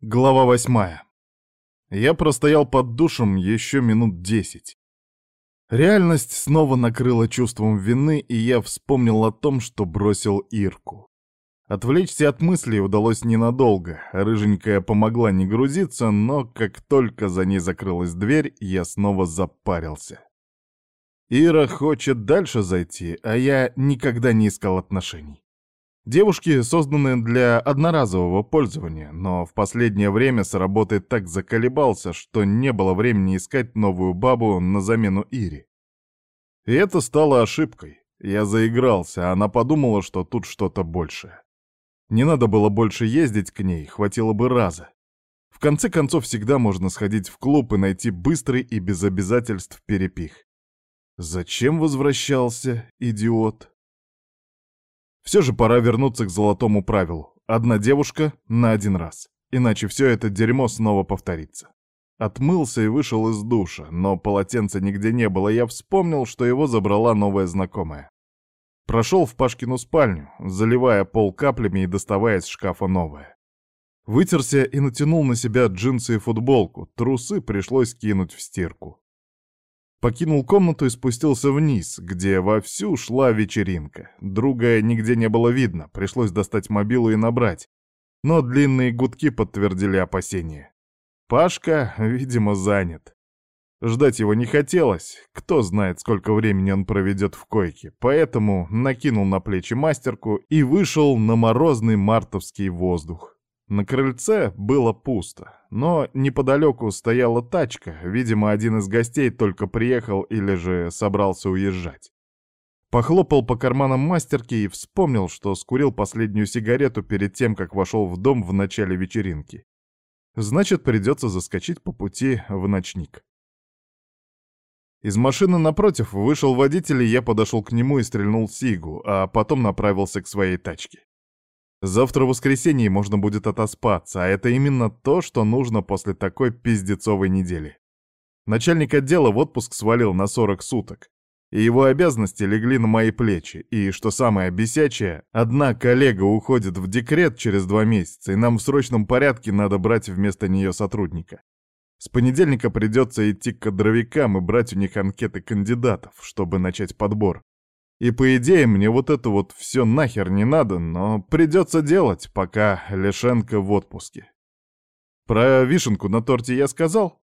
Глава восьмая. Я простоял под душем еще минут десять. Реальность снова накрыла чувством вины, и я вспомнил о том, что бросил Ирку. Отвлечься от мыслей удалось ненадолго. Рыженькая помогла не грузиться, но как только за ней закрылась дверь, я снова запарился. Ира хочет дальше зайти, а я никогда не искал отношений. Девушки созданы для одноразового пользования, но в последнее время с работой так заколебался, что не было времени искать новую бабу на замену Ире. И это стало ошибкой. Я заигрался, а она подумала, что тут что-то большее. Не надо было больше ездить к ней, хватило бы раза. В конце концов, всегда можно сходить в клуб и найти быстрый и без обязательств перепих. Зачем возвращался, идиот? Все же пора вернуться к золотому правилу. Одна девушка на один раз. Иначе все это дерьмо снова повторится. Отмылся и вышел из душа, но полотенца нигде не было, я вспомнил, что его забрала новая знакомая. Прошел в Пашкину спальню, заливая пол каплями и доставая из шкафа новое. Вытерся и натянул на себя джинсы и футболку, трусы пришлось кинуть в стирку. Покинул комнату и спустился вниз, где вовсю шла вечеринка. Друга нигде не было видно, пришлось достать мобилу и набрать. Но длинные гудки подтвердили опасения. Пашка, видимо, занят. Ждать его не хотелось, кто знает, сколько времени он проведет в койке, поэтому накинул на плечи мастерку и вышел на морозный мартовский воздух. На крыльце было пусто, но неподалеку стояла тачка, видимо, один из гостей только приехал или же собрался уезжать. Похлопал по карманам мастерки и вспомнил, что скурил последнюю сигарету перед тем, как вошел в дом в начале вечеринки. Значит, придется заскочить по пути в ночник. Из машины напротив вышел водитель, и я подошел к нему и стрельнул сигу, а потом направился к своей тачке. Завтра воскресенье можно будет отоспаться, а это именно то, что нужно после такой пиздецовой недели. Начальник отдела в отпуск свалил на 40 суток, и его обязанности легли на мои плечи, и, что самое бесячее, одна коллега уходит в декрет через два месяца, и нам в срочном порядке надо брать вместо нее сотрудника. С понедельника придется идти к кадровикам и брать у них анкеты кандидатов, чтобы начать подбор. И по идее мне вот это вот все нахер не надо, но придется делать, пока Лешенко в отпуске. Про вишенку на торте я сказал?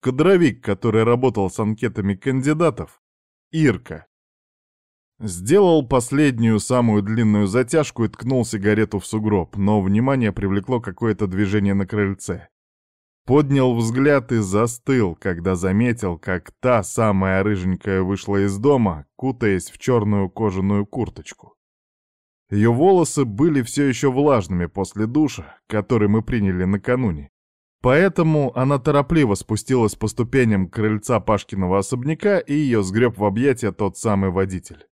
Кадровик, который работал с анкетами кандидатов. Ирка. Сделал последнюю самую длинную затяжку и ткнул сигарету в сугроб, но внимание привлекло какое-то движение на крыльце. Поднял взгляд и застыл, когда заметил, как та самая рыженькая вышла из дома, кутаясь в черную кожаную курточку. Ее волосы были все еще влажными после душа, который мы приняли накануне. Поэтому она торопливо спустилась по ступеням крыльца Пашкиного особняка, и ее сгреб в объятия тот самый водитель.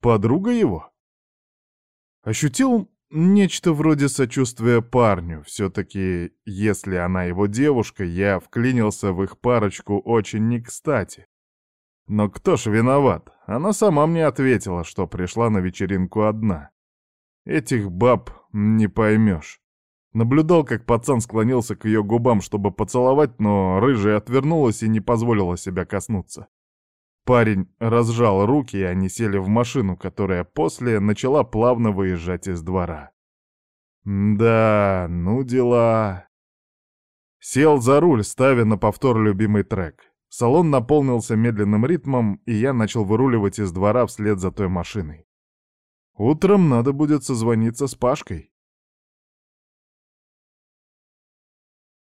Подруга его? Ощутил Нечто вроде сочувствия парню. Все-таки, если она его девушка, я вклинился в их парочку очень не кстати. Но кто ж виноват? Она сама мне ответила, что пришла на вечеринку одна. Этих баб не поймешь. Наблюдал, как пацан склонился к ее губам, чтобы поцеловать, но рыжая отвернулась и не позволила себя коснуться. Парень разжал руки, и они сели в машину, которая после начала плавно выезжать из двора. Да, ну дела. Сел за руль, ставя на повтор любимый трек. Салон наполнился медленным ритмом, и я начал выруливать из двора вслед за той машиной. Утром надо будет созвониться с Пашкой.